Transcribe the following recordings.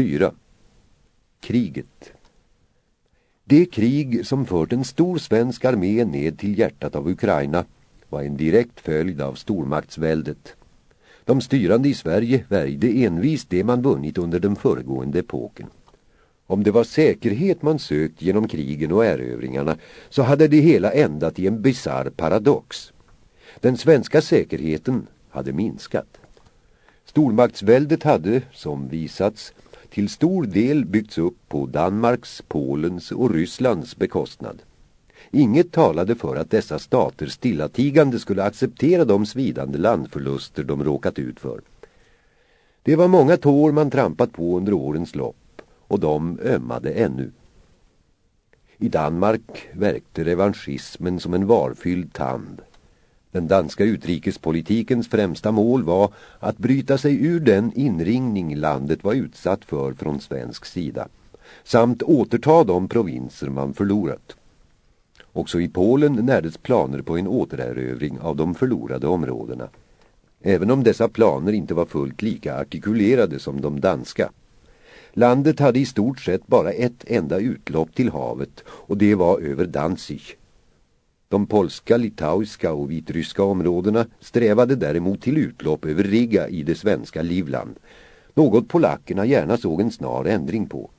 4. Kriget Det krig som fört en stor svensk armé ned till hjärtat av Ukraina var en direkt följd av stormaktsväldet. De styrande i Sverige värjde envist det man vunnit under den föregående epoken. Om det var säkerhet man sökt genom krigen och erövringarna så hade det hela ändat i en bizarr paradox. Den svenska säkerheten hade minskat. Stormaktsväldet hade, som visats, till stor del byggts upp på Danmarks, Polens och Rysslands bekostnad. Inget talade för att dessa stater stillatigande skulle acceptera de svidande landförluster de råkat ut för. Det var många tår man trampat på under årens lopp och de ömmade ännu. I Danmark verkte revanschismen som en varfylld tand. Den danska utrikespolitikens främsta mål var att bryta sig ur den inringning landet var utsatt för från svensk sida samt återta de provinser man förlorat. Också i Polen närdes planer på en återerövring av de förlorade områdena. Även om dessa planer inte var fullt lika artikulerade som de danska. Landet hade i stort sett bara ett enda utlopp till havet och det var över Danzig. De polska, litauiska och vitryska områdena strävade däremot till utlopp över Riga i det svenska Livland. Något polackerna gärna såg en snar ändring på.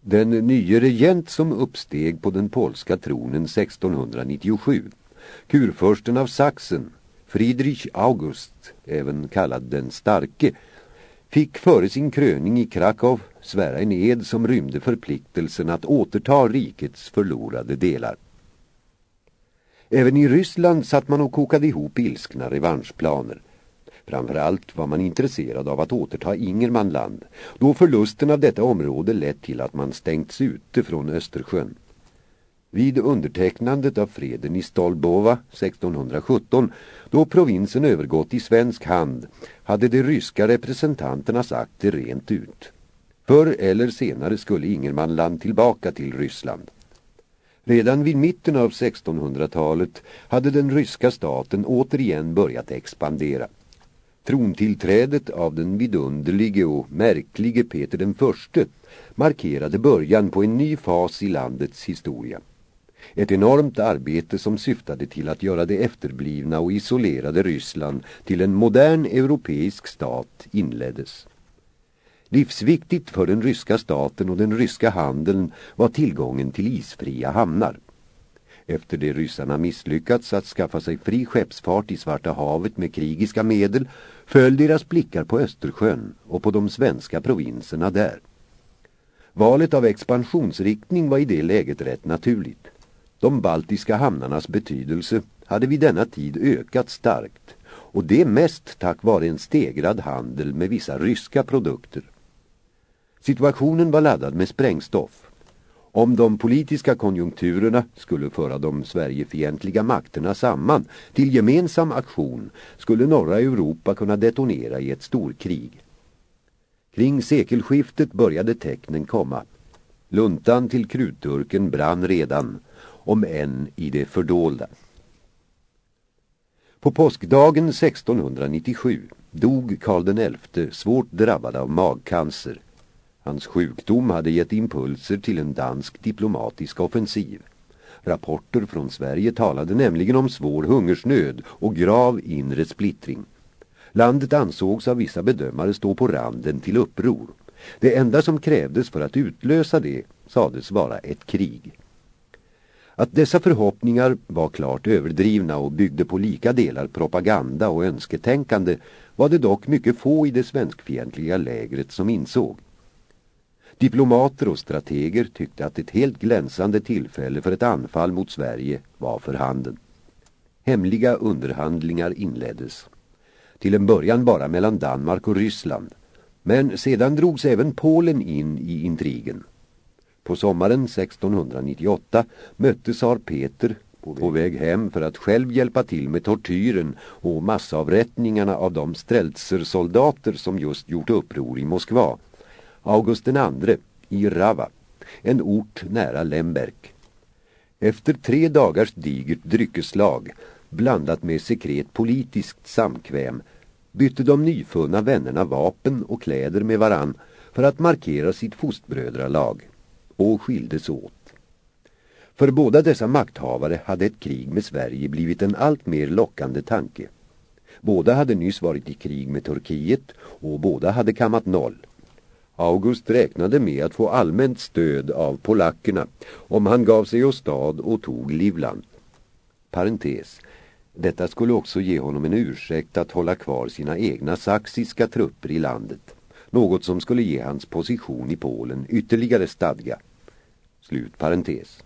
Den nye regent som uppsteg på den polska tronen 1697, kurförsten av Sachsen, Friedrich August, även kallad den starke, fick före sin kröning i Krakow svära en ed som rymde förpliktelsen att återta rikets förlorade delar. Även i Ryssland satt man och kokade ihop ilskna revanschplaner. Framförallt var man intresserad av att återta Ingermanland, då förlusten av detta område lett till att man stängts ute från Östersjön. Vid undertecknandet av freden i Stolbova 1617, då provinsen övergått i svensk hand, hade de ryska representanterna sagt det rent ut. Förr eller senare skulle Ingermanland tillbaka till Ryssland. Redan vid mitten av 1600-talet hade den ryska staten återigen börjat expandera. Trontillträdet av den vidunderlige och märklige Peter den förste markerade början på en ny fas i landets historia. Ett enormt arbete som syftade till att göra det efterblivna och isolerade Ryssland till en modern europeisk stat inleddes. Livsviktigt för den ryska staten och den ryska handeln var tillgången till isfria hamnar. Efter det ryssarna misslyckats att skaffa sig fri skeppsfart i Svarta havet med krigiska medel föll deras blickar på Östersjön och på de svenska provinserna där. Valet av expansionsriktning var i det läget rätt naturligt. De baltiska hamnarnas betydelse hade vid denna tid ökat starkt och det mest tack vare en stegrad handel med vissa ryska produkter. Situationen var laddad med sprängstoff. Om de politiska konjunkturerna skulle föra de Sverigefientliga makterna samman till gemensam aktion skulle norra Europa kunna detonera i ett storkrig. Kring sekelskiftet började tecknen komma. Luntan till krutturken brann redan, om än i det fördolda. På påskdagen 1697 dog Karl XI svårt drabbad av magcancer. Hans sjukdom hade gett impulser till en dansk diplomatisk offensiv. Rapporter från Sverige talade nämligen om svår hungersnöd och grav inre splittring. Landet ansågs av vissa bedömare stå på randen till uppror. Det enda som krävdes för att utlösa det sades vara ett krig. Att dessa förhoppningar var klart överdrivna och byggde på lika delar propaganda och önsketänkande var det dock mycket få i det svenskfientliga lägret som insåg. Diplomater och strateger tyckte att ett helt glänsande tillfälle för ett anfall mot Sverige var för handen. Hemliga underhandlingar inleddes. Till en början bara mellan Danmark och Ryssland. Men sedan drogs även Polen in i intrigen. På sommaren 1698 mötte tsar Peter på väg hem för att själv hjälpa till med tortyren och massavrättningarna av de strältsersoldater som just gjort uppror i Moskva August II i Rava, en ort nära Lemberg. Efter tre dagars digert dryckeslag, blandat med sekret politiskt samkväm, bytte de nyfunna vännerna vapen och kläder med varann för att markera sitt fostbrödralag och skildes åt. För båda dessa makthavare hade ett krig med Sverige blivit en allt mer lockande tanke. Båda hade nyss varit i krig med Turkiet och båda hade kammat noll. August räknade med att få allmänt stöd av polackerna om han gav sig åstad och tog Livland. Parentes. Detta skulle också ge honom en ursäkt att hålla kvar sina egna saxiska trupper i landet. Något som skulle ge hans position i Polen ytterligare stadga. Slut parentes.